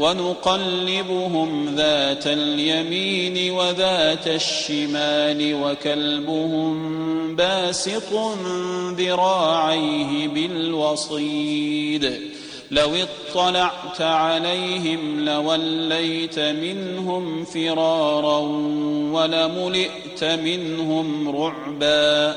ونقلبهم ذات اليمين وذات الشمال وكلبهم باسط ذراعيه بالوصيد لو اطلعت عليهم لوليت منهم فرارا ولملئت منهم رعبا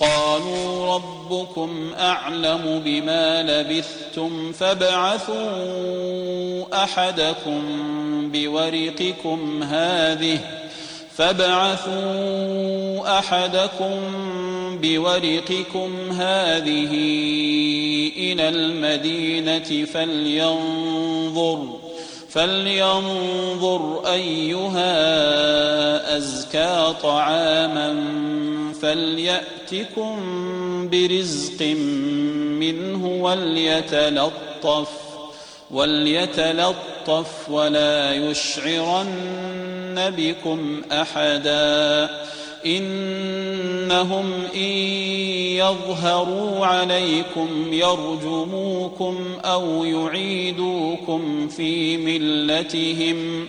قالوا ربكم أعلم بما لبثتم فابعثوا أحدكم بورقكم هذه فابعثوا أحدكم بورقكم هذه إلى المدينة فلينظر فلينظر أيها أزكى طعاما فلياتكم برزق منه وليتلطف وليتلطف ولا يشعرن بكم أحدا. إنهم إن يظهروا عليكم يرجموكم أو يعيدوكم في ملتهم.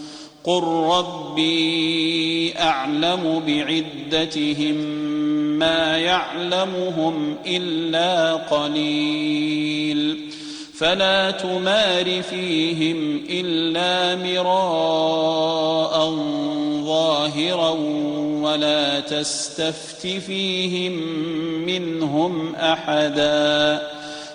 قل ربي أعلم بعدتهم ما يعلمهم إلا قليل فلا تمار فيهم الا مراء ظاهرا ولا تستفت فيهم منهم احدا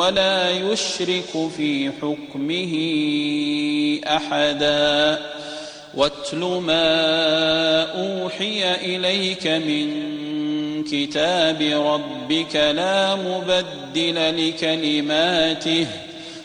ولا يشرك في حكمه أحدا. واتل ما أوحي إليك من كتاب ربك لا مبدل لكلماته.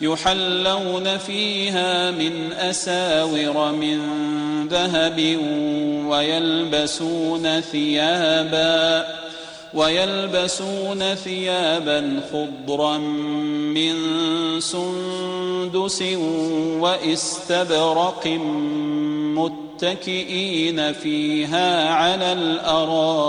يحلون فيها من أساور من ذهب ويلبسون ثيابا ويلبسون ثيابا خضرا من سندس وإستبرق متكئين فيها على الأرائك.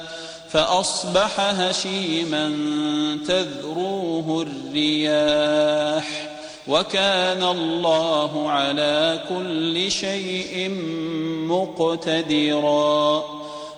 فأصبح هشيما تذروه الرياح وكان الله على كل شيء مقتدرا.